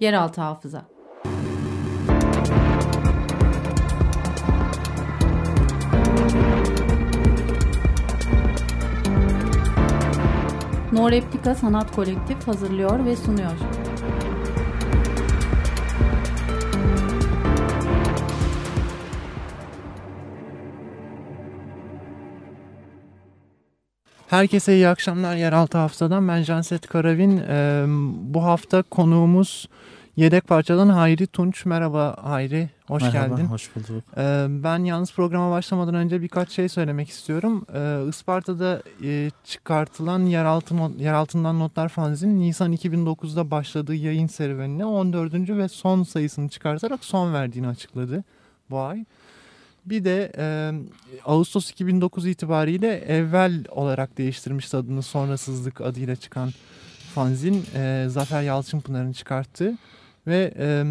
Yeraltı Hafıza No Replika Sanat Kolektif hazırlıyor ve sunuyor. Herkese iyi akşamlar Yeraltı Hafıza'dan. Ben Janset Karavin. Ee, bu hafta konuğumuz yedek parçadan Hayri Tunç. Merhaba Hayri, hoş Merhaba, geldin. hoş bulduk. Ee, ben yalnız programa başlamadan önce birkaç şey söylemek istiyorum. Ee, Isparta'da e, çıkartılan Yeraltı not, Yeraltından Notlar fanzin Nisan 2009'da başladığı yayın serüvenine 14. ve son sayısını çıkartarak son verdiğini açıkladı bu ay. Bir de e, Ağustos 2009 itibariyle evvel olarak değiştirmişti adını sonrasızlık adıyla çıkan fanzin e, Zafer Yalçınpınar'ın çıkarttığı ve e,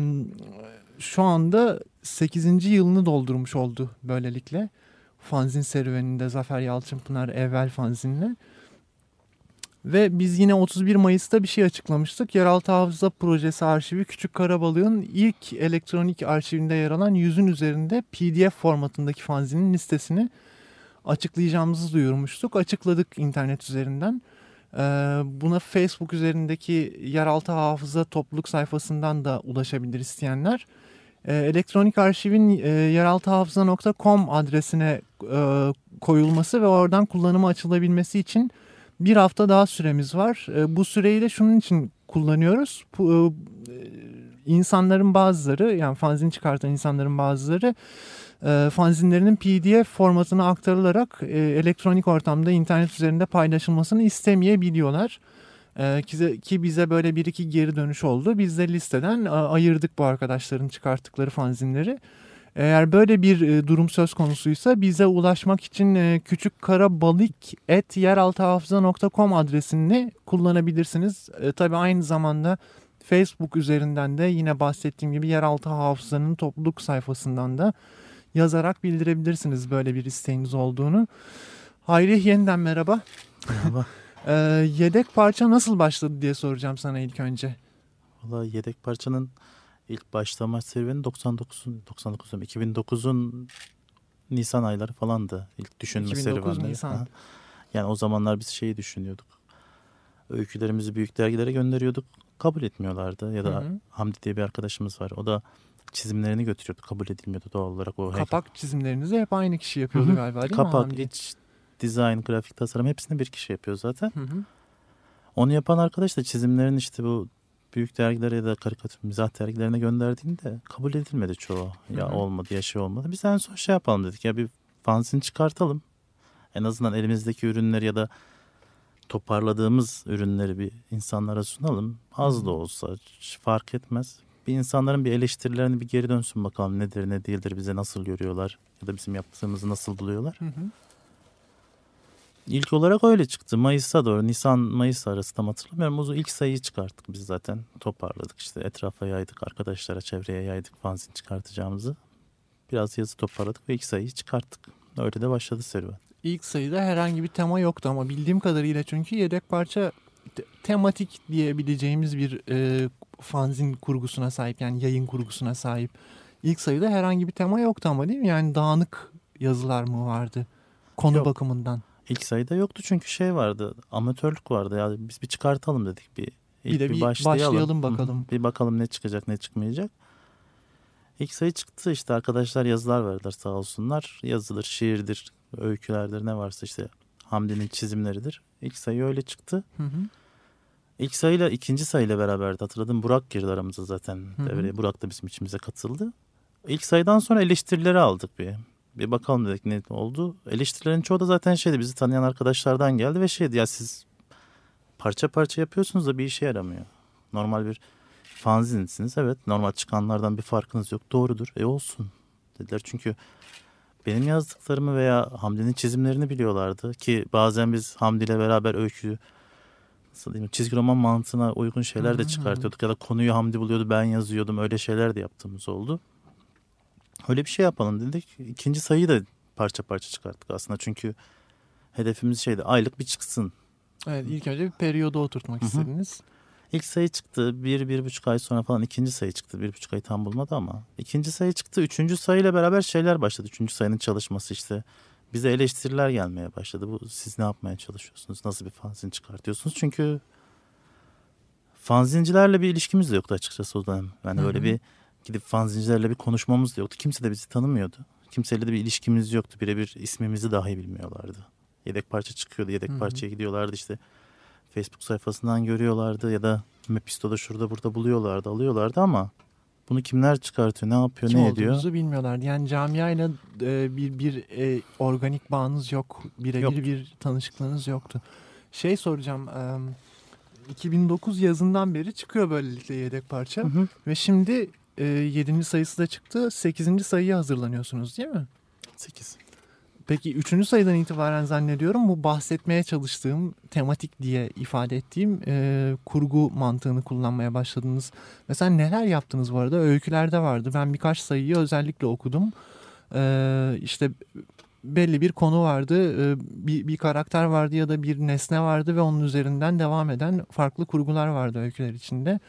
şu anda 8. yılını doldurmuş oldu böylelikle. Fanzin serüveninde Zafer Yalçınpınar evvel fanzinle. Ve biz yine 31 Mayıs'ta bir şey açıklamıştık. Yeraltı Hafıza Projesi arşivi Küçük Karabalık'ın ilk elektronik arşivinde yer alan yüzün üzerinde PDF formatındaki fanzinin listesini açıklayacağımızı duyurmuştuk. Açıkladık internet üzerinden. Buna Facebook üzerindeki Yeraltı Hafıza topluluk sayfasından da ulaşabilir isteyenler. Elektronik arşivin yeraltıhafıza.com adresine koyulması ve oradan kullanıma açılabilmesi için bir hafta daha süremiz var. Bu süreyi de şunun için kullanıyoruz. İnsanların bazıları yani fanzin çıkartan insanların bazıları fanzinlerinin PDF formatına aktarılarak elektronik ortamda internet üzerinde paylaşılmasını istemeyebiliyorlar. Ki bize böyle bir iki geri dönüş oldu. Biz de listeden ayırdık bu arkadaşların çıkarttıkları fanzinleri. Eğer böyle bir durum söz konusuysa bize ulaşmak için küçük kara balık et yeraltıhafıza.com adresini kullanabilirsiniz. E, tabii aynı zamanda Facebook üzerinden de yine bahsettiğim gibi yeraltı hafızanın topluluk sayfasından da yazarak bildirebilirsiniz böyle bir isteğiniz olduğunu. Hayri yeniden merhaba. Merhaba. e, yedek parça nasıl başladı diye soracağım sana ilk önce. Valla yedek parçanın ilk başlama serüveni 99'un 99 2009'un Nisan ayları falandı ilk düşünme 2009 serüvenleri. Nisan. Ha. Yani o zamanlar biz şeyi düşünüyorduk. Öykülerimizi büyük dergilere gönderiyorduk. Kabul etmiyorlardı. Ya da Hı hı. Hamdi diye bir arkadaşımız var. O da çizimlerini götürüyordu. Kabul edilmiyordu doğal olarak. O Kapak çizimlerinizi hep aynı kişi yapıyordu Hı hı. galiba değil mi? Kapak, Hamdi? iç, dizayn, grafik tasarım hepsini bir kişi yapıyor zaten. Hı hı. Onu yapan arkadaş da çizimlerin işte bu büyük dergilere ya da karikatür mizah dergilerine gönderdiğinde kabul edilmedi çoğu. Ya Hı hı. olmadı ya şey olmadı. Biz en son şey yapalım dedik ya bir fanzin çıkartalım. En azından elimizdeki ürünleri ya da toparladığımız ürünleri bir insanlara sunalım. Az da olsa fark etmez. Bir insanların bir eleştirilerini bir geri dönsün bakalım nedir ne değildir bize nasıl görüyorlar ya da bizim yaptığımızı nasıl buluyorlar. Hı hı. İlk olarak öyle çıktı. Mayıs'a doğru Nisan-Mayıs arası tam hatırlamıyorum. O ilk sayıyı çıkarttık biz zaten. Toparladık işte etrafa yaydık. Arkadaşlara çevreye yaydık fanzin çıkartacağımızı. Biraz yazı toparladık ve ilk sayıyı çıkarttık. Öyle de başladı serüven. İlk sayıda herhangi bir tema yoktu ama bildiğim kadarıyla çünkü yedek parça te- tematik diyebileceğimiz bir e, fanzin kurgusuna sahip yani yayın kurgusuna sahip. İlk sayıda herhangi bir tema yoktu ama değil mi? Yani dağınık yazılar mı vardı konu Yok. bakımından? İlk sayıda yoktu çünkü şey vardı. Amatörlük vardı. Ya biz bir çıkartalım dedik bir. Bir ilk de bir başlayalım. başlayalım hı. bakalım. Bir bakalım ne çıkacak ne çıkmayacak. İlk sayı çıktı işte arkadaşlar yazılar verdiler sağ olsunlar. Yazıdır, şiirdir, öykülerdir ne varsa işte Hamdi'nin çizimleridir. İlk sayı öyle çıktı. Hı hı. İlk sayıyla ikinci sayıyla beraberdi hatırladım. Burak girdi aramıza zaten Hı hı. devreye. Burak da bizim içimize katıldı. İlk sayıdan sonra eleştirileri aldık bir. Bir bakalım dedik ne oldu. Eleştirilerin çoğu da zaten şeydi bizi tanıyan arkadaşlardan geldi ve şeydi ya siz parça parça yapıyorsunuz da bir işe yaramıyor. Normal bir fanzinsiniz evet normal çıkanlardan bir farkınız yok doğrudur e olsun dediler çünkü benim yazdıklarımı veya Hamdi'nin çizimlerini biliyorlardı ki bazen biz Hamdi ile beraber öykü nasıl diyeyim çizgi roman mantığına uygun şeyler de çıkartıyorduk ya da konuyu Hamdi buluyordu ben yazıyordum öyle şeyler de yaptığımız oldu. Öyle bir şey yapalım dedik. İkinci sayıyı da parça parça çıkarttık aslında çünkü hedefimiz şeydi aylık bir çıksın. Evet ilk önce bir periyoda oturtmak Hı hı. istediniz. İlk sayı çıktı. Bir, bir buçuk ay sonra falan ikinci sayı çıktı. Bir buçuk ay tam bulmadı ama. ikinci sayı çıktı. Üçüncü sayıyla beraber şeyler başladı. Üçüncü sayının çalışması işte. Bize eleştiriler gelmeye başladı. Bu siz ne yapmaya çalışıyorsunuz? Nasıl bir fanzin çıkartıyorsunuz? Çünkü fanzincilerle bir ilişkimiz de yoktu açıkçası o dönem. Yani Hı hı. böyle bir gidip fanzincilerle bir konuşmamız da yoktu. Kimse de bizi tanımıyordu. Kimseyle de bir ilişkimiz yoktu. Birebir ismimizi dahi bilmiyorlardı. Yedek parça çıkıyordu. Yedek parçaya gidiyorlardı işte. Facebook sayfasından görüyorlardı ya da Mepisto'da şurada burada buluyorlardı, alıyorlardı ama bunu kimler çıkartıyor, ne yapıyor, Kim ne ediyor? olduğunuzu bilmiyorlardı. Yani camiayla e, bir bir e, organik bağınız yok. Birebir bir tanışıklığınız yoktu. Şey soracağım. e, 2009 yazından beri çıkıyor böylelikle yedek parça. Hı hı. Ve şimdi e, 7. sayısı da çıktı. 8. sayıya hazırlanıyorsunuz değil mi? 8. Peki 3. sayıdan itibaren zannediyorum bu bahsetmeye çalıştığım tematik diye ifade ettiğim e, kurgu mantığını kullanmaya başladınız. Mesela neler yaptınız bu arada? Öykülerde vardı. Ben birkaç sayıyı özellikle okudum. E, işte belli bir konu vardı, e, bir, bir karakter vardı ya da bir nesne vardı ve onun üzerinden devam eden farklı kurgular vardı öyküler içinde.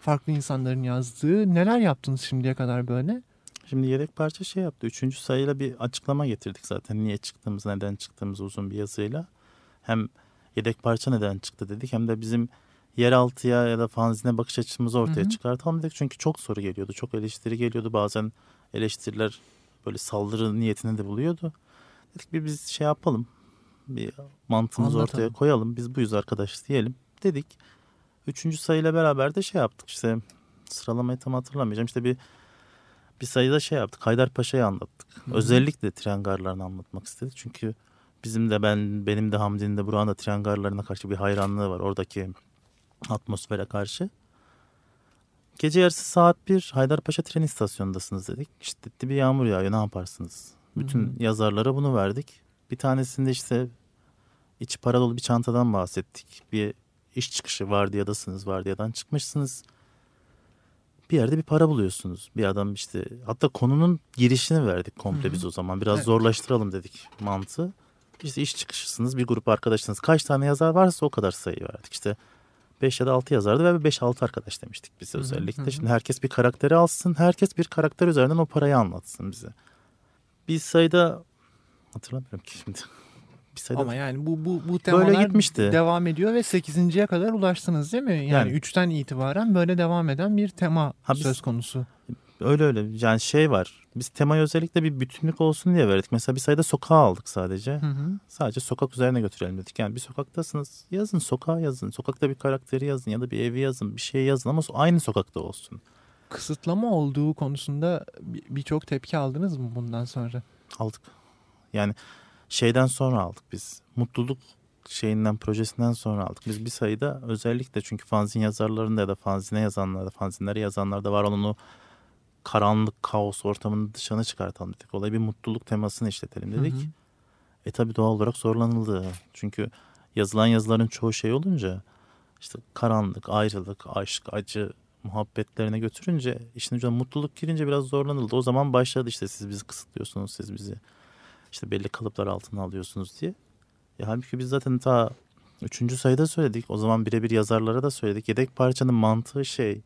Farklı insanların yazdığı. Neler yaptınız şimdiye kadar böyle? Şimdi yedek parça şey yaptı. Üçüncü sayıyla bir açıklama getirdik zaten. Niye çıktığımız, neden çıktığımız uzun bir yazıyla. Hem yedek parça neden çıktı dedik hem de bizim yeraltıya ya da fanzine bakış açımızı ortaya Hı hı. çıkartalım dedik. Çünkü çok soru geliyordu, çok eleştiri geliyordu. Bazen eleştiriler böyle saldırı niyetini de buluyordu. Dedik bir biz şey yapalım. Bir mantığımızı Anlatalım. ortaya koyalım. Biz buyuz arkadaş diyelim dedik. Üçüncü sayıyla beraber de şey yaptık işte sıralamayı tam hatırlamayacağım. İşte bir bir sayıda şey yaptık. Haydarpaşa'yı anlattık. Hı. Özellikle tren garlarını anlatmak istedik. Çünkü bizim de ben benim de Hamdi'nin de Burak'ın da tren garlarına karşı bir hayranlığı var. Oradaki atmosfere karşı. Gece yarısı saat 1 Haydarpaşa tren istasyonundasınız dedik. Şiddetli bir yağmur yağıyor ne yaparsınız? Bütün hı. yazarlara bunu verdik. Bir tanesinde işte içi para dolu bir çantadan bahsettik. Bir iş çıkışı vardiyadasınız. Vardiyadan çıkmışsınız. Bir yerde bir para buluyorsunuz. Bir adam işte hatta konunun girişini verdik komple Hı hı. biz o zaman. Biraz Evet. zorlaştıralım dedik mantığı. İşte iş çıkışısınız bir grup arkadaşsınız. Kaç tane yazar varsa o kadar sayı verdik. İşte 5 ya da 6 yazardı ve 5-6 arkadaş demiştik biz özellikle. hı hı. Şimdi herkes bir karakteri alsın. Herkes bir karakter üzerinden o parayı anlatsın bize. Bir sayıda hatırlamıyorum ki şimdi. Sayıda Ama yani bu bu bu temalar Böyle gitmişti. devam ediyor ve 8.ye kadar ulaştınız değil mi? Yani, Yani- 3'ten itibaren böyle devam eden bir tema Ha biz- söz konusu. Öyle öyle. Yani şey var. Biz temayı özellikle bir bütünlük olsun diye verdik. Mesela bir sayıda sokağa aldık sadece. Hı hı. Sadece sokak üzerine götürelim dedik. Yani bir sokaktasınız. Yazın sokağa yazın. Sokakta bir karakteri yazın ya da bir evi yazın. Bir şey yazın ama aynı sokakta olsun. Kısıtlama olduğu konusunda bir- birçok tepki aldınız mı bundan sonra? Aldık. Yani şeyden sonra aldık biz. Mutluluk şeyinden projesinden sonra aldık. Biz bir sayıda özellikle çünkü fanzin yazarlarında ya da fanzine yazanlarda, fanzinleri yazanlarda var olan o karanlık kaos ortamını dışına çıkartalım dedik. Olayı bir mutluluk temasını işletelim dedik. Hı hı. E tabi doğal olarak zorlanıldı. Çünkü yazılan yazıların çoğu şey olunca işte karanlık, ayrılık, aşk, acı muhabbetlerine götürünce işin ucuna mutluluk girince biraz zorlanıldı. O zaman başladı işte siz bizi kısıtlıyorsunuz, siz bizi işte belli kalıplar altına alıyorsunuz diye. Ya halbuki biz zaten ta üçüncü sayıda söyledik. O zaman birebir yazarlara da söyledik. Yedek parçanın mantığı şey.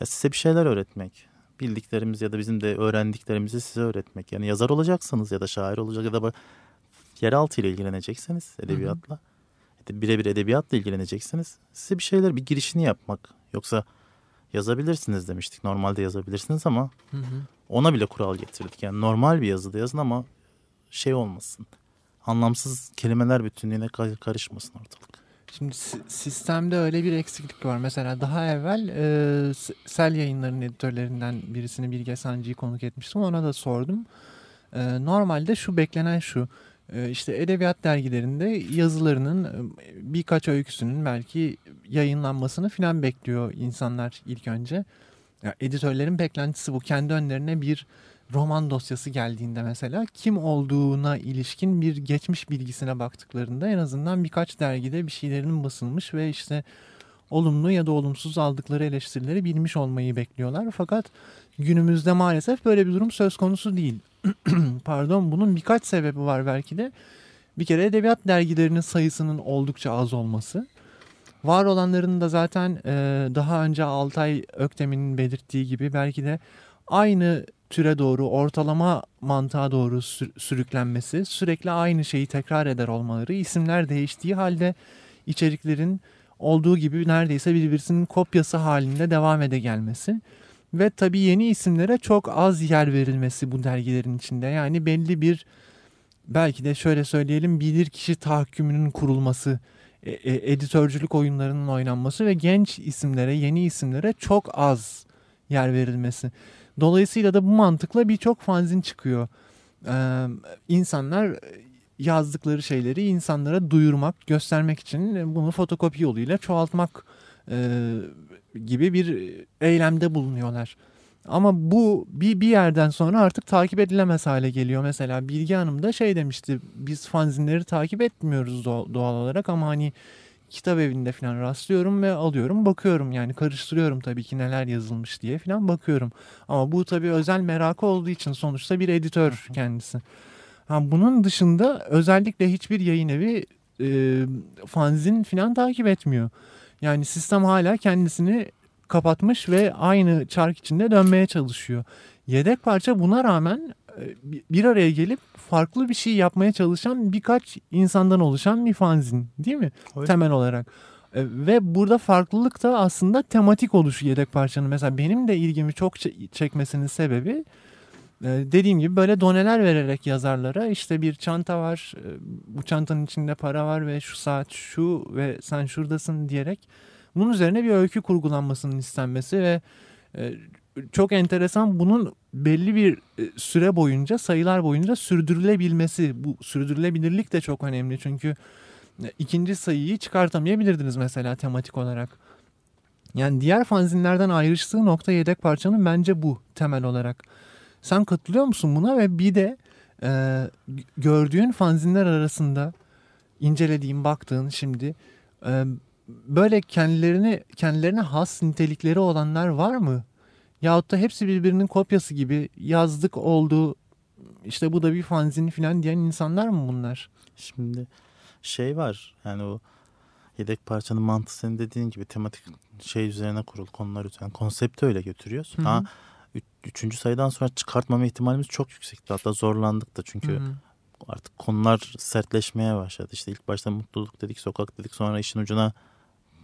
Ya size bir şeyler öğretmek. Bildiklerimiz ya da bizim de öğrendiklerimizi size öğretmek. Yani yazar olacaksınız ya da şair olacak ya da yeraltı ile ilgilenecekseniz edebiyatla. ede- Birebir edebiyatla ilgileneceksiniz. Size bir şeyler bir girişini yapmak. Yoksa yazabilirsiniz demiştik. Normalde yazabilirsiniz ama Hı hı. ona bile kural getirdik. Yani normal bir yazıda yazın ama şey olmasın. Anlamsız kelimeler bütünlüğüne ka- karışmasın ortalık. Şimdi si- sistemde öyle bir eksiklik var. Mesela daha evvel e, Sel yayınlarının editörlerinden birisini Bilge Sancı'yı konuk etmiştim. Ona da sordum. E, normalde şu beklenen şu. E, işte edebiyat dergilerinde yazılarının e, birkaç öyküsünün belki yayınlanmasını filan bekliyor insanlar ilk önce. Ya, editörlerin beklentisi bu. Kendi önlerine bir roman dosyası geldiğinde mesela kim olduğuna ilişkin bir geçmiş bilgisine baktıklarında en azından birkaç dergide bir şeylerinin basılmış ve işte olumlu ya da olumsuz aldıkları eleştirileri bilmiş olmayı bekliyorlar. Fakat günümüzde maalesef böyle bir durum söz konusu değil. Pardon bunun birkaç sebebi var belki de. Bir kere edebiyat dergilerinin sayısının oldukça az olması. Var olanların da zaten daha önce Altay Öktem'in belirttiği gibi belki de aynı türe doğru ortalama mantığa doğru sürüklenmesi, sürekli aynı şeyi tekrar eder olmaları, isimler değiştiği halde içeriklerin olduğu gibi neredeyse birbirinin kopyası halinde devam ede gelmesi ve tabii yeni isimlere çok az yer verilmesi bu dergilerin içinde. Yani belli bir belki de şöyle söyleyelim bilir kişi tahakkümünün kurulması, e, e, editörcülük oyunlarının oynanması ve genç isimlere, yeni isimlere çok az yer verilmesi. Dolayısıyla da bu mantıkla birçok fanzin çıkıyor. Ee, insanlar yazdıkları şeyleri insanlara duyurmak, göstermek için bunu fotokopi yoluyla çoğaltmak e, gibi bir eylemde bulunuyorlar. Ama bu bir, bir yerden sonra artık takip edilemez hale geliyor. Mesela Bilge Hanım da şey demişti biz fanzinleri takip etmiyoruz doğal olarak ama hani kitap evinde falan rastlıyorum ve alıyorum bakıyorum yani karıştırıyorum tabii ki neler yazılmış diye falan bakıyorum. Ama bu tabii özel merakı olduğu için sonuçta bir editör kendisi. Ha, bunun dışında özellikle hiçbir yayın evi e, fanzin falan takip etmiyor. Yani sistem hala kendisini kapatmış ve aynı çark içinde dönmeye çalışıyor. Yedek parça buna rağmen bir araya gelip farklı bir şey yapmaya çalışan birkaç insandan oluşan bir fanzin değil mi? Evet. Temel olarak. E, ve burada farklılık da aslında tematik oluşu yedek parçanın. Mesela benim de ilgimi çok çekmesinin sebebi e, dediğim gibi böyle doneler vererek yazarlara işte bir çanta var bu çantanın içinde para var ve şu saat şu ve sen şuradasın diyerek bunun üzerine bir öykü kurgulanmasının istenmesi ve çok enteresan bunun belli bir e, süre boyunca sayılar boyunca sürdürülebilmesi bu sürdürülebilirlik de çok önemli çünkü e, ikinci sayıyı çıkartamayabilirdiniz mesela tematik olarak. Yani diğer fanzinlerden ayrıştığı nokta yedek parçanın bence bu temel olarak. Sen katılıyor musun buna ve bir de e, gördüğün fanzinler arasında incelediğin baktığın şimdi e, böyle kendilerini kendilerine has nitelikleri olanlar var mı? Yahut da hepsi birbirinin kopyası gibi yazdık oldu işte bu da bir fanzin falan diyen insanlar mı bunlar? Şimdi şey var yani o yedek parçanın mantığı senin dediğin gibi tematik şey üzerine kurul konular üzerine konsepti öyle götürüyoruz. Ha, üçüncü sayıdan sonra çıkartmama ihtimalimiz çok yüksekti. Hatta zorlandık da çünkü Hı-hı. artık konular sertleşmeye başladı. İşte ilk başta mutluluk dedik, sokak dedik. Sonra işin ucuna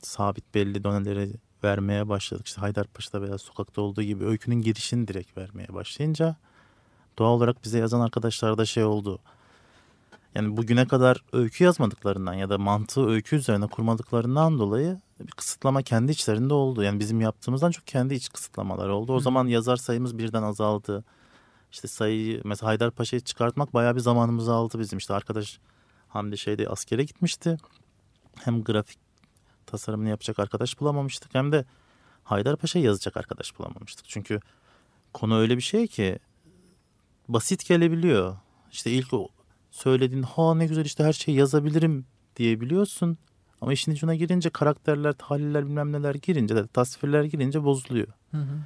sabit belli doneleri vermeye başladık. İşte Haydarpaşa'da veya sokakta olduğu gibi öykünün girişini direkt vermeye başlayınca doğal olarak bize yazan arkadaşlar da şey oldu. Yani bugüne kadar öykü yazmadıklarından ya da mantığı öykü üzerine kurmadıklarından dolayı bir kısıtlama kendi içlerinde oldu. Yani bizim yaptığımızdan çok kendi iç kısıtlamalar oldu. O Hı. zaman yazar sayımız birden azaldı. İşte sayıyı mesela Haydarpaşa'yı çıkartmak bayağı bir zamanımızı aldı bizim. İşte arkadaş Hamdi şeyde askere gitmişti. Hem grafik tasarımını yapacak arkadaş bulamamıştık hem de Haydarpaşa yazacak arkadaş bulamamıştık. Çünkü konu öyle bir şey ki basit gelebiliyor. İşte ilk o söylediğin ha ne güzel işte her şeyi yazabilirim diyebiliyorsun. Ama işin içine girince karakterler, tahliller bilmem neler girince de tasvirler girince bozuluyor. Hı hı.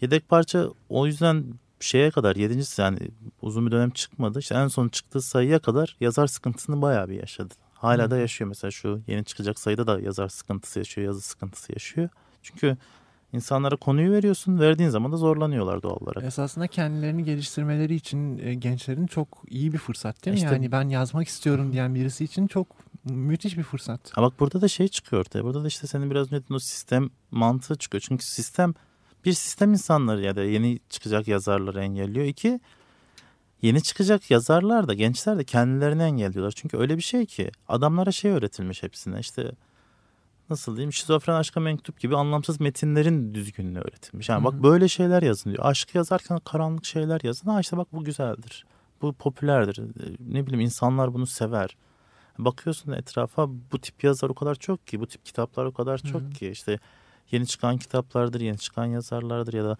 Yedek parça o yüzden şeye kadar yedincisi yani uzun bir dönem çıkmadı. İşte en son çıktığı sayıya kadar yazar sıkıntısını bayağı bir yaşadı. Hala Hı. da yaşıyor mesela şu yeni çıkacak sayıda da yazar sıkıntısı yaşıyor, yazı sıkıntısı yaşıyor. Çünkü insanlara konuyu veriyorsun, verdiğin zaman da zorlanıyorlar doğal olarak. Esasında kendilerini geliştirmeleri için e, gençlerin çok iyi bir fırsat değil mi? İşte, yani ben yazmak istiyorum diyen birisi için çok müthiş bir fırsat. Ha bak burada da şey çıkıyor ortaya. Burada da işte senin biraz önce o sistem mantığı çıkıyor. Çünkü sistem bir sistem insanları ya da yeni çıkacak yazarları engelliyor. İki yeni çıkacak yazarlar da gençler de kendilerini engelliyorlar. Çünkü öyle bir şey ki adamlara şey öğretilmiş hepsine işte nasıl diyeyim şizofren aşka mektup gibi anlamsız metinlerin düzgünlüğü öğretilmiş. Yani Hı-hı. bak böyle şeyler yazın diyor. Aşkı yazarken karanlık şeyler yazın. Ha işte bak bu güzeldir. Bu popülerdir. Ne bileyim insanlar bunu sever. Bakıyorsun etrafa bu tip yazar o kadar çok ki. Bu tip kitaplar o kadar çok Hı-hı. ki. işte yeni çıkan kitaplardır, yeni çıkan yazarlardır ya da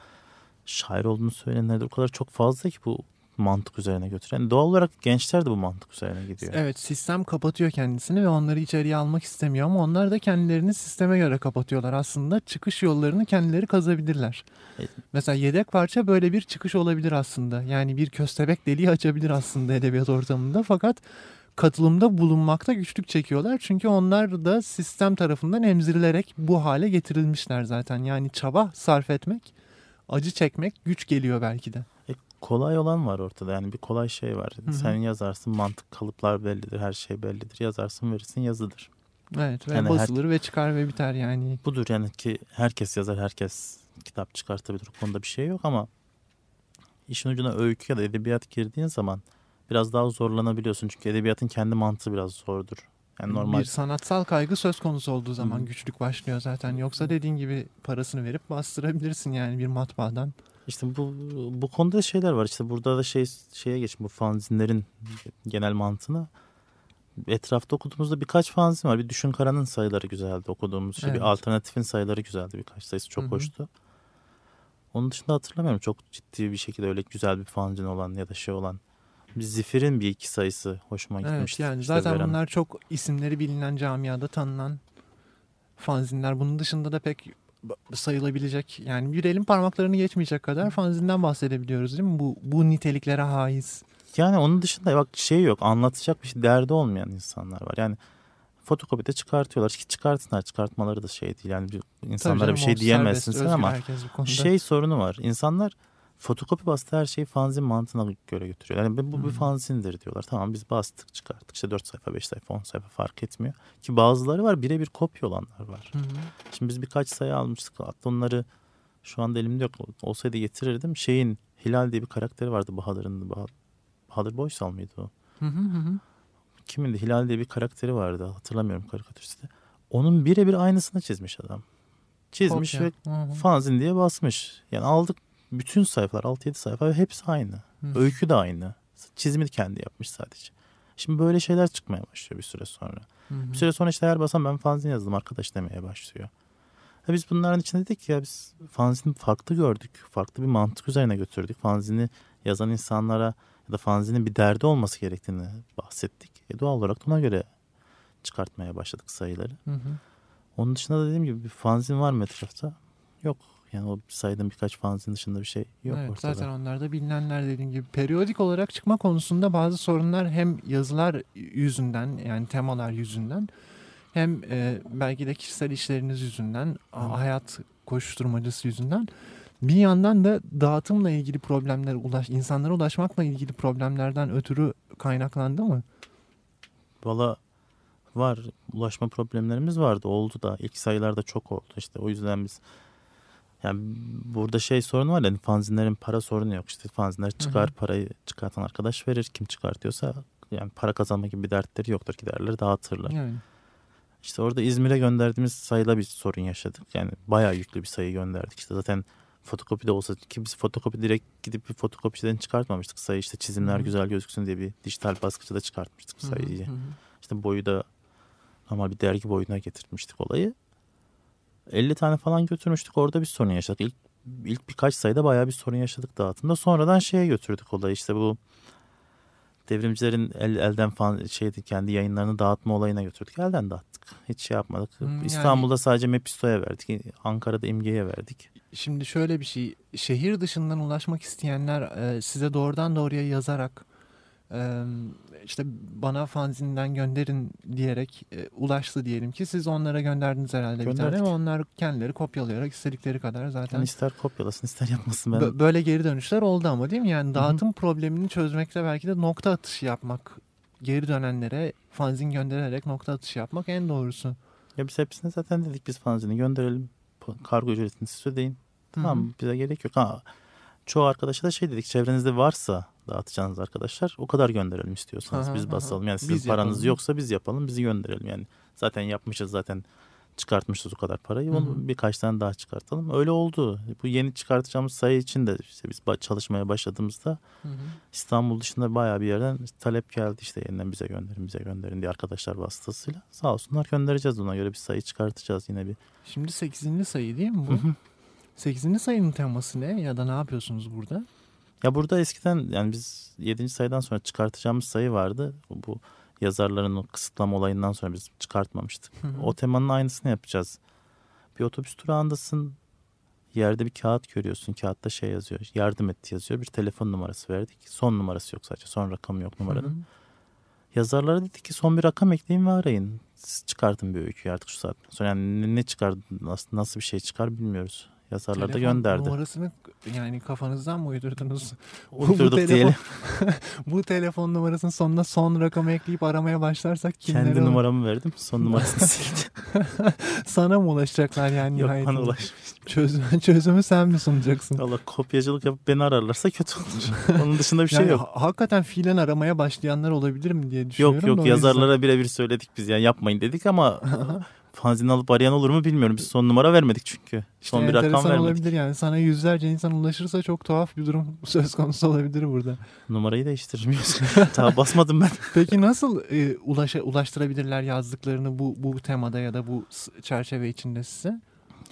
şair olduğunu söyleyenlerdir. O kadar çok fazla ki bu mantık üzerine götüren. Doğal olarak gençler de bu mantık üzerine gidiyor. Evet sistem kapatıyor kendisini ve onları içeriye almak istemiyor ama onlar da kendilerini sisteme göre kapatıyorlar. Aslında çıkış yollarını kendileri kazabilirler. Evet. Mesela yedek parça böyle bir çıkış olabilir aslında. Yani bir köstebek deliği açabilir aslında edebiyat ortamında fakat katılımda bulunmakta güçlük çekiyorlar. Çünkü onlar da sistem tarafından emzirilerek bu hale getirilmişler zaten. Yani çaba sarf etmek, acı çekmek güç geliyor belki de. Kolay olan var ortada yani bir kolay şey var. Hı hı. Sen yazarsın mantık kalıplar bellidir her şey bellidir. Yazarsın verirsin yazıdır. Evet ve Yani her- basılır ve çıkar ve biter yani. Budur yani ki herkes yazar herkes kitap çıkartabilir. O konuda bir şey yok ama işin ucuna öykü ya da edebiyat girdiğin zaman biraz daha zorlanabiliyorsun. Çünkü edebiyatın kendi mantığı biraz zordur. Yani normal Bir sanatsal kaygı söz konusu olduğu zaman Hı. güçlük başlıyor zaten. Yoksa dediğin gibi parasını verip bastırabilirsin yani bir matbaadan. İşte bu bu konuda şeyler var. İşte burada da şey şeye geç bu fanzinlerin genel mantığına. Etrafta okuduğumuzda birkaç fanzin var. Bir Düşün Kara'nın sayıları güzeldi okuduğumuz. Işte Evet. bir alternatifin sayıları güzeldi birkaç sayısı çok Hı hı. hoştu. Onun dışında hatırlamıyorum çok ciddi bir şekilde öyle güzel bir fanzin olan ya da şey olan. Bir Zifir'in bir iki sayısı hoşuma Evet gitmişti. yani İşte zaten Veren- bunlar çok isimleri bilinen camiada tanınan fanzinler. Bunun dışında da pek sayılabilecek yani bir elin parmaklarını geçmeyecek kadar fanzinden bahsedebiliyoruz değil mi? Bu, bu niteliklere haiz. Yani onun dışında bak şey yok anlatacak bir şey derdi olmayan insanlar var. Yani fotokopide çıkartıyorlar. Ki çıkartsınlar çıkartmaları da şey değil. Yani bir insanlara canım, bir şey diyemezsin sen ama şey sorunu var. İnsanlar fotokopi bastığı her şeyi fanzin mantığına göre götürüyor. Yani bu bir Hı. fanzindir diyorlar. Tamam biz bastık çıkarttık. İşte 4 sayfa 5 sayfa 10 sayfa fark etmiyor. Ki bazıları var birebir kopya olanlar var. Hı hı. Şimdi biz birkaç sayı almıştık. Hatta onları şu anda elimde yok. Olsaydı getirirdim. Şeyin Hilal diye bir karakteri vardı Bahadır'ın. Bah- Bahadır Boysal mıydı o? Hı hı hı hı. Kimindi? Hilal diye bir karakteri vardı. Hatırlamıyorum karikatüristi. Onun birebir aynısını çizmiş adam. Çizmiş Kopya. ve Hı hı. fanzin diye basmış. Yani aldık bütün sayfalar 6-7 sayfa ve hepsi aynı. Hı. Öykü de aynı. Çizimi kendi yapmış sadece. Şimdi böyle şeyler çıkmaya başlıyor bir süre sonra. Hı hı. Bir süre sonra işte her basan ben fanzin yazdım arkadaş demeye başlıyor. Ha biz bunların içinde dedik ya biz fanzini farklı gördük. Farklı bir mantık üzerine götürdük. Fanzini yazan insanlara ya da fanzinin bir derdi olması gerektiğini bahsettik. E doğal olarak ona göre çıkartmaya başladık sayıları. Hı hı. Onun dışında da dediğim gibi bir fanzin var mı etrafta? Yok. Yani o saydığım birkaç fanzin dışında bir şey yok evet, ortada. Zaten onlar da bilinenler dediğim gibi. Periyodik olarak çıkma konusunda bazı sorunlar hem yazılar yüzünden yani temalar yüzünden hem e, belki de kişisel işleriniz yüzünden, a- hayat koşuşturmacası yüzünden bir yandan da dağıtımla ilgili problemler, ulaş, insanlara ulaşmakla ilgili problemlerden ötürü kaynaklandı mı? Valla var. Ulaşma problemlerimiz vardı. Oldu da. ilk sayılarda çok oldu. işte o yüzden biz yani burada şey sorunu var yani fanzinlerin para sorunu yok. İşte fanzinler çıkar Hı hı. parayı çıkartan arkadaş verir. Kim çıkartıyorsa yani para kazanma gibi bir dertleri yoktur. Giderler dağıtırlar. Yani. İşte orada İzmir'e gönderdiğimiz sayıda bir sorun yaşadık. Yani bayağı yüklü bir sayı gönderdik. İşte zaten fotokopi de olsa ki biz fotokopi direkt gidip bir fotokopiden çıkartmamıştık sayı. işte çizimler Hı hı. güzel gözüksün diye bir dijital baskıcıda çıkartmıştık sayıyı. hı hı. İşte boyu da normal bir dergi boyuna getirmiştik olayı. 50 tane falan götürmüştük. Orada bir sorun yaşadık. İlk, ilk birkaç sayıda bayağı bir sorun yaşadık dağıtımda. Sonradan şeye götürdük olayı. İşte bu devrimcilerin el, elden falan şeydi kendi yayınlarını dağıtma olayına götürdük. Elden dağıttık. Hiç şey yapmadık. Hmm, yani- İstanbul'da sadece Mepisto'ya verdik. Ankara'da İmge'ye verdik. Şimdi şöyle bir şey, şehir dışından ulaşmak isteyenler e, size doğrudan doğruya yazarak işte bana fanzinden gönderin diyerek e, ulaştı diyelim ki siz onlara gönderdiniz herhalde bir tane Gönderdik. ve onlar kendileri kopyalayarak istedikleri kadar zaten Yani ister kopyalasın ister yapmasın. Ben bö- böyle geri dönüşler oldu ama değil mi? Yani dağıtım problemini çözmekte belki de nokta atışı yapmak geri dönenlere fanzin göndererek nokta atışı yapmak en doğrusu. Ya biz hepsine zaten dedik biz fanzini gönderelim. Kargo ücretini siz ödeyin. Tamam bize gerek yok. Ha, çoğu arkadaşa da şey dedik çevrenizde varsa dağıtacağınız arkadaşlar o kadar gönderelim istiyorsanız Aha, biz basalım. Yani sizin Biz paranız yapalım. yoksa biz yapalım bizi gönderelim. Yani zaten yapmışız zaten çıkartmışız o kadar parayı. Onu birkaç tane daha çıkartalım. Öyle oldu. Bu yeni çıkartacağımız sayı için de işte biz çalışmaya başladığımızda Hı hı. İstanbul dışında bayağı bir yerden talep geldi işte yeniden bize gönderin bize gönderin diye arkadaşlar vasıtasıyla. Sağ olsunlar göndereceğiz ona göre bir sayı çıkartacağız yine bir. Şimdi 8. sayı değil mi bu? hı. 8. sayının teması ne ya da ne yapıyorsunuz burada? Ya burada eskiden yani biz 7. sayıdan sonra çıkartacağımız sayı vardı. Bu yazarların o kısıtlama olayından sonra biz çıkartmamıştık. Hı hı. O temanın aynısını yapacağız. Bir otobüs durağındasın. Yerde bir kağıt görüyorsun. Kağıtta şey yazıyor. Yardım et yazıyor. Bir telefon numarası verdik. Son numarası yok sadece. Son rakamı yok numaranın. Hı hı. Yazarlara dedik ki son bir rakam ekleyin ve arayın. Siz çıkartın bir öyküyü artık şu saatten sonra. Yani ne- ne çıkar, nasıl, nasıl bir şey çıkar bilmiyoruz. Yazarlar da Telefon gönderdi. numarasını yani kafanızdan mı uydurdunuz? Uydurduk telefon- diyelim. Bu telefon numarasının sonuna son rakamı ekleyip aramaya başlarsak kimlere Kendi numaramı verdim. Son numarasını sildim. Sana mı ulaşacaklar yani Yok bana ulaş. Çözümü, çözümü sen mi sunacaksın? Valla kopyacılık yapıp beni ararlarsa kötü olur. Onun dışında bir şey Yani yok. ha- hakikaten fiilen aramaya başlayanlar olabilir mi diye Yok düşünüyorum. da yok yüzden- yazarlara birebir söyledik biz yani yapmayın dedik ama fanzini alıp arayan olur mu bilmiyorum. Biz son numara vermedik çünkü. İşte Son bir rakam vermedik. olabilir yani. Sana yüzlerce insan ulaşırsa çok tuhaf bir durum söz konusu olabilir burada. Numarayı değiştirmiyoruz. Daha basmadım ben. Peki nasıl e, ulaşa, ulaştırabilirler yazdıklarını bu bu temada ya da bu çerçeve içinde size?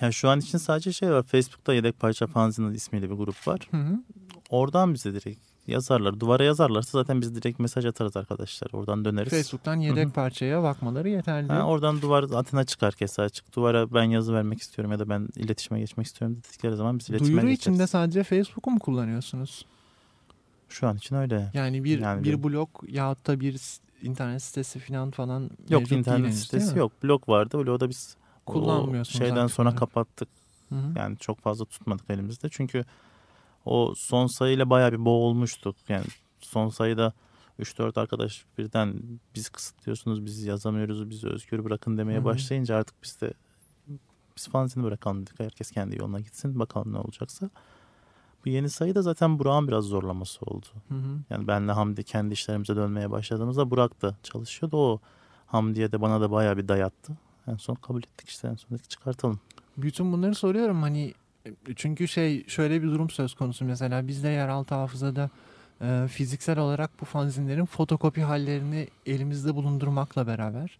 Yani şu an için sadece şey var. Facebook'ta Yedek Parça Fanzini ismiyle bir grup var. Hı hı. Oradan bize direkt yazarlar. Duvara yazarlarsa zaten biz direkt mesaj atarız arkadaşlar. Oradan döneriz. Facebook'tan yedek Hı hı. parçaya bakmaları yeterli. Ha, oradan duvar Atina çıkar kese açık. Duvara ben yazı vermek istiyorum ya da ben iletişime geçmek istiyorum dedikleri zaman biz iletişime Duyuru geçeriz. içinde sadece Facebook'u mu kullanıyorsunuz? Şu an için öyle. Yani bir Yani bir bir- blog yahut da bir internet sitesi falan falan Yok internet değil sitesi yok. Blog vardı. Blog'da biz Kullanmıyorsunuz şeyden sonra olarak. kapattık. Hı hı. Yani çok fazla tutmadık elimizde. Çünkü o son sayıyla bayağı bir boğulmuştuk. Yani son sayıda 3-4 arkadaş birden bizi kısıtlıyorsunuz, biz yazamıyoruz, bizi özgür bırakın demeye başlayınca artık biz de biz fanzini bırakalım dedik. Herkes kendi yoluna gitsin bakalım ne olacaksa. Bu yeni sayı da zaten Burak'ın biraz zorlaması oldu. Hı hı. Yani benle Hamdi kendi işlerimize dönmeye başladığımızda Burak da çalışıyordu. O Hamdi'ye de bana da bayağı bir dayattı. En son kabul ettik işte en son çıkartalım. Bütün bunları soruyorum hani çünkü şey şöyle bir durum söz konusu mesela bizde yeraltı hafızada e, fiziksel olarak bu fanzinlerin fotokopi hallerini elimizde bulundurmakla beraber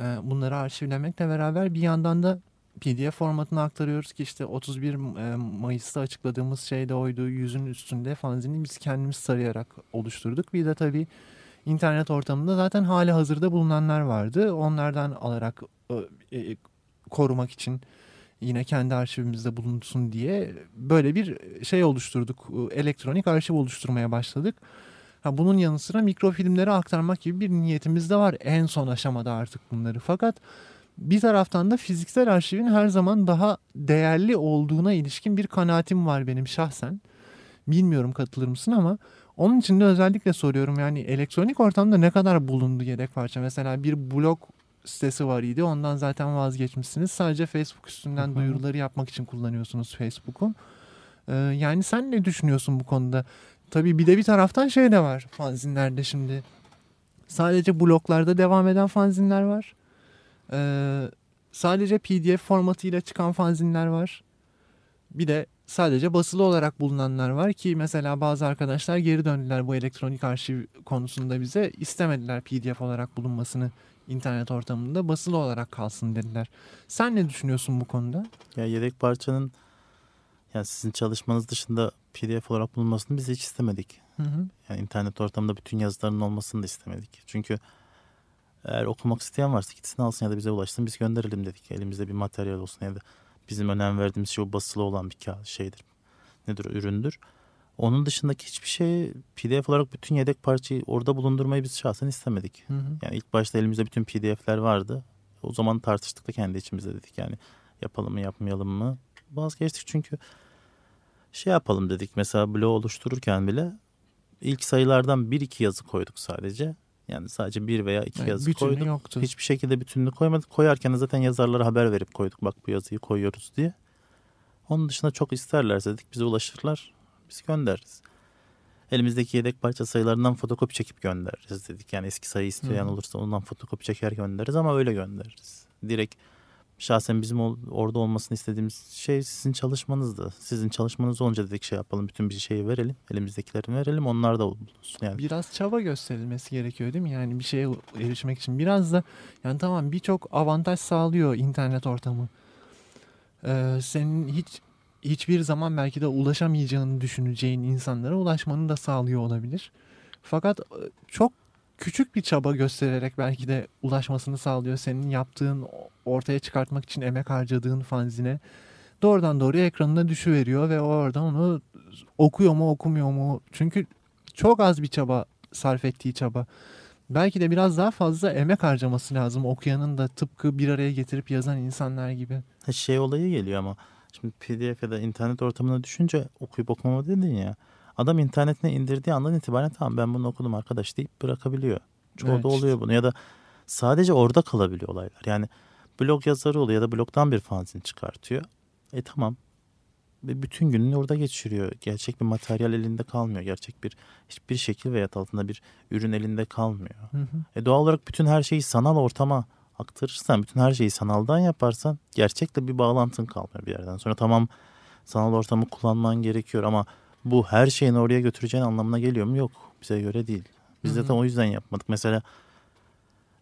e, bunları arşivlemekle beraber bir yandan da PDF formatına aktarıyoruz ki işte 31 e, Mayıs'ta açıkladığımız şey de oydu. Yüzün üstünde fanzini biz kendimiz tarayarak oluşturduk. Bir de tabii internet ortamında zaten hali hazırda bulunanlar vardı. Onlardan alarak e, e, korumak için yine kendi arşivimizde bulunsun diye böyle bir şey oluşturduk. Elektronik arşiv oluşturmaya başladık. Ha, bunun yanı sıra mikrofilmleri aktarmak gibi bir niyetimiz de var en son aşamada artık bunları. Fakat bir taraftan da fiziksel arşivin her zaman daha değerli olduğuna ilişkin bir kanaatim var benim şahsen. Bilmiyorum katılır mısın ama onun için de özellikle soruyorum yani elektronik ortamda ne kadar bulundu yedek parça? Mesela bir blog sitesi var idi ondan zaten vazgeçmişsiniz. Sadece Facebook üstünden Hı hı. duyuruları yapmak için kullanıyorsunuz Facebook'u. Ee, yani sen ne düşünüyorsun bu konuda? Tabii bir de bir taraftan şey de var fanzinlerde şimdi. Sadece bloglarda devam eden fanzinler var. Ee, sadece PDF formatıyla çıkan fanzinler var. Bir de sadece basılı olarak bulunanlar var ki mesela bazı arkadaşlar geri döndüler bu elektronik arşiv konusunda bize istemediler PDF olarak bulunmasını internet ortamında basılı olarak kalsın dediler. Sen ne düşünüyorsun bu konuda? Ya yedek parçanın yani sizin çalışmanız dışında PDF olarak bulunmasını biz hiç istemedik. Hı hı. Yani internet ortamında bütün yazıların olmasını da istemedik. Çünkü eğer okumak isteyen varsa gitsin alsın ya da bize ulaşsın biz gönderelim dedik. Elimizde bir materyal olsun ya da bizim önem verdiğimiz şey o basılı olan bir kağıt şeydir. Nedir o, üründür. Onun dışındaki hiçbir şey PDF olarak bütün yedek parçayı orada bulundurmayı biz şahsen istemedik. Hı hı. Yani ilk başta elimizde bütün PDF'ler vardı. O zaman tartıştık da kendi içimizde dedik yani yapalım mı yapmayalım mı. Vazgeçtik çünkü şey yapalım dedik mesela blog oluştururken bile ilk sayılardan bir iki yazı koyduk sadece. Yani sadece bir veya iki Yani yazı koyduk. yoktu. Hiçbir şekilde bütününü koymadık. Koyarken de zaten yazarlara haber verip koyduk. Bak bu yazıyı koyuyoruz diye. Onun dışında çok isterlerse dedik bize ulaşırlar. Biz göndeririz. Elimizdeki yedek parça sayılarından fotokopi çekip göndeririz dedik. Yani eski sayı isteyen olursa ondan fotokopi çeker göndeririz ama öyle göndeririz. Direkt şahsen bizim orada olmasını istediğimiz şey sizin çalışmanızdı. Sizin çalışmanız olunca dedik şey yapalım bütün bir şeyi verelim. Elimizdekileri verelim onlar da bulunsun. Yani Biraz çaba gösterilmesi gerekiyor değil mi? Yani bir şeye erişmek için. Biraz da yani tamam birçok avantaj sağlıyor internet ortamı. Ee, senin hiç hiçbir zaman belki de ulaşamayacağını düşüneceğin insanlara ulaşmanı da sağlıyor olabilir. Fakat e, çok küçük bir çaba göstererek belki de ulaşmasını sağlıyor. Senin yaptığın ortaya çıkartmak için emek harcadığın fanzine doğrudan doğruya ekranına düşüveriyor ve oradan onu okuyor mu okumuyor mu? Çünkü çok az bir çaba sarf ettiği çaba. belki de biraz daha fazla emek harcaması lazım okuyanın da tıpkı bir araya getirip yazan insanlar gibi. Şey olayı geliyor ama şimdi pdf ya da internet ortamına düşünce okuyup okumama dedin ya. Adam internetine indirdiği andan itibaren tamam ben bunu okudum arkadaş deyip bırakabiliyor. Çoğu Evet da oluyor bunu ya da sadece orada kalabiliyor olaylar. Yani blog yazarı oluyor ya da blogdan bir fanzin çıkartıyor. E tamam ve bütün gününü orada geçiriyor. Gerçek bir materyal elinde kalmıyor. Gerçek bir hiçbir şekil veya altında bir ürün elinde kalmıyor. Hı hı. E doğal olarak bütün her şeyi sanal ortama aktarırsan, bütün her şeyi sanaldan yaparsan gerçekle bir bağlantın kalmıyor bir yerden sonra. Tamam sanal ortamı kullanman gerekiyor ama bu her şeyini oraya götüreceğin anlamına geliyor mu? Yok. Bize göre değil. Biz hı. zaten o yüzden yapmadık. Mesela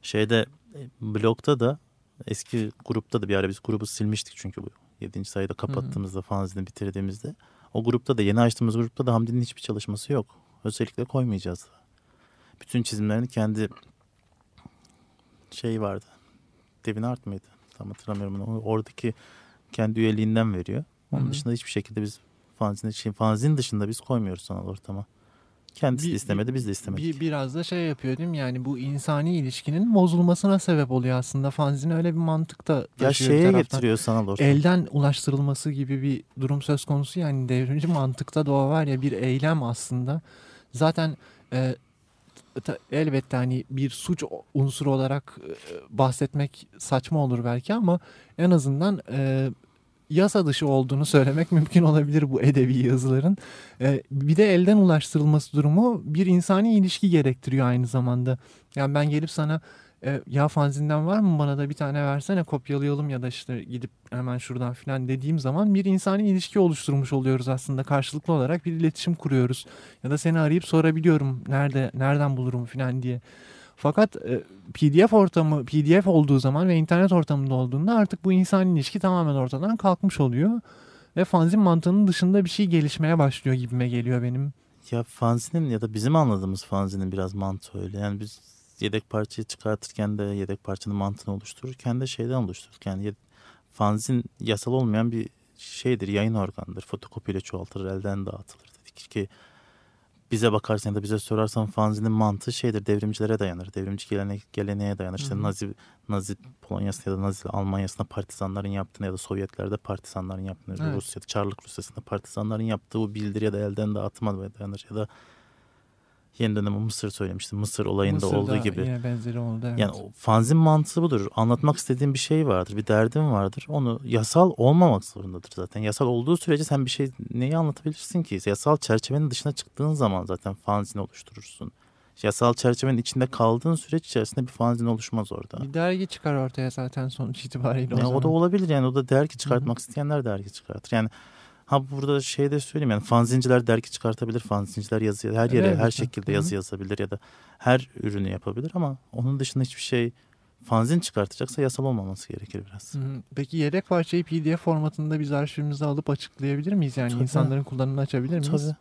şeyde e, blogda da eski grupta da bir ara biz grubu silmiştik çünkü bu 7. sayıda kapattığımızda fanzini bitirdiğimizde o grupta da yeni açtığımız grupta da Hamdi'nin hiçbir çalışması yok. Özellikle koymayacağız. Bütün çizimlerini kendi şey vardı. Devin Art mıydı? Tam hatırlamıyorum onu. Oradaki kendi üyeliğinden veriyor. Onun Hı hı. dışında hiçbir şekilde biz fanzin, şey, fanzin dışında biz koymuyoruz sanal ortama. Kendisi Bir- de istemedi biz de istemedik. Bir, biraz da şey yapıyor değil mi? Yani bu insani ilişkinin bozulmasına sebep oluyor aslında. Fanzin öyle bir mantıkta ya taşıyor bir şeye getiriyor sanal ortam. Elden ulaştırılması gibi bir durum söz konusu yani devrimci mantıkta da o var ya bir eylem aslında. Zaten e, elbette hani bir suç unsuru olarak e, bahsetmek saçma olur belki ama en azından e, yasa dışı olduğunu söylemek mümkün olabilir bu edebi yazıların. E, bir de elden ulaştırılması durumu bir insani ilişki gerektiriyor aynı zamanda. Yani ben gelip sana e, ya fanzinden var mı bana da bir tane versene kopyalayalım ya da işte gidip hemen şuradan filan dediğim zaman bir insani ilişki oluşturmuş oluyoruz aslında karşılıklı olarak bir iletişim kuruyoruz ya da seni arayıp sorabiliyorum nerede nereden bulurum filan diye. Fakat e, PDF ortamı PDF olduğu zaman ve internet ortamında olduğunda artık bu insani ilişki tamamen ortadan kalkmış oluyor ve fanzin mantığının dışında bir şey gelişmeye başlıyor gibime geliyor benim. Ya fanzinin ya da bizim anladığımız fanzinin biraz mantığı öyle. Yani biz yedek parçayı çıkartırken de yedek parçanın mantığını oluştururken de şeyden oluşturduk. Yani fanzin yasal olmayan bir şeydir, yayın organıdır. Fotokopiyle çoğaltılır, elden dağıtılır dedik ki bize bakarsan ya da bize sorarsan fanzinin mantığı şeydir, devrimcilere dayanır. Devrimci gelenek, geleneğe dayanır. İşte Hı hı. Nazi, Nazi Polonya'sında ya da Nazi Almanya'sında partizanların yaptığını ya da Sovyetlerde partizanların yaptığını, Evet. Rusya'da, Çarlık Rusya'sında partizanların yaptığı bu bildiri ya da elden dağıtıma dayanır ya da yeni dönem Mısır söylemiştim. Mısır olayında Mısır'da olduğu gibi. Yine benzeri oldu evet. Yani fanzin mantığı budur. Anlatmak istediğin bir şey vardır, bir derdin vardır. Onu yasal olmamak zorundadır zaten. Yasal olduğu sürece sen bir şey neyi anlatabilirsin ki? Yasal çerçevenin dışına çıktığın zaman zaten fanzin oluşturursun. Yasal çerçevenin içinde kaldığın süreç içerisinde bir fanzin oluşmaz orada. Bir dergi çıkar ortaya zaten sonuç itibariyle o Yani zaman. o da olabilir yani o da dergi çıkartmak isteyenler dergi çıkartır. Yani ha burada şey de söyleyeyim yani fanzinciler dergi çıkartabilir, fanzinciler yazı her yere Evet, her şekilde yazı yazabilir ya da her ürünü yapabilir ama onun dışında hiçbir şey fanzin çıkartacaksa yasal olmaması gerekir biraz. Peki yedek parçayı PDF formatında biz arşivimize alıp açıklayabilir miyiz? Yani Tabii. insanların kullanımını açabilir miyiz? Tabii.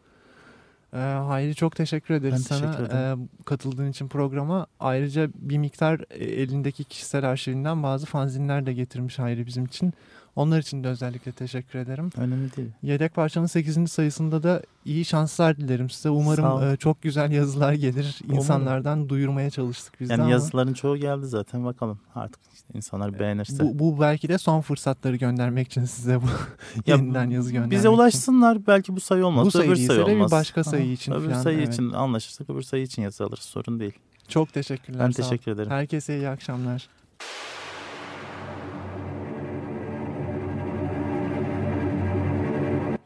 Ee, Hayri çok teşekkür ederiz Ben sana teşekkür ederim. e, katıldığın için programa. Ayrıca bir miktar e, elindeki kişisel arşivinden bazı fanzinler de getirmiş Hayri bizim için. Onlar için de özellikle teşekkür ederim. Önemli değil. Yedek parçanın 8. sayısında da iyi şanslar dilerim size. Umarım e, çok güzel yazılar gelir. İnsanlardan duyurmaya çalıştık biz de Yani ama yazıların çoğu geldi zaten bakalım artık işte insanlar beğenirse. bu, bu belki de son fırsatları göndermek için size bu Ya yeniden yazı göndermek Bize için. ulaşsınlar belki bu sayı olmaz. Bu sayı öbür sayı de bir olmaz. başka sayı için Öbür falan, sayı evet. için anlaşırsak öbür sayı için yazı alırız sorun değil. Çok teşekkürler. Ben teşekkür ederim. Herkese iyi akşamlar.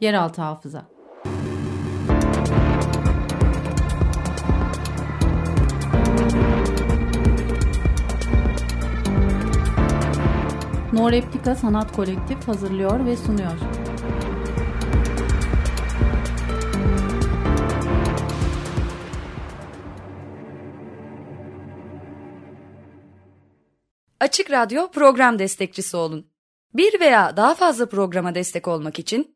Yeraltı hafıza. No Sanat Kolektif hazırlıyor ve sunuyor. Açık Radyo program destekçisi olun. Bir veya daha fazla programa destek olmak için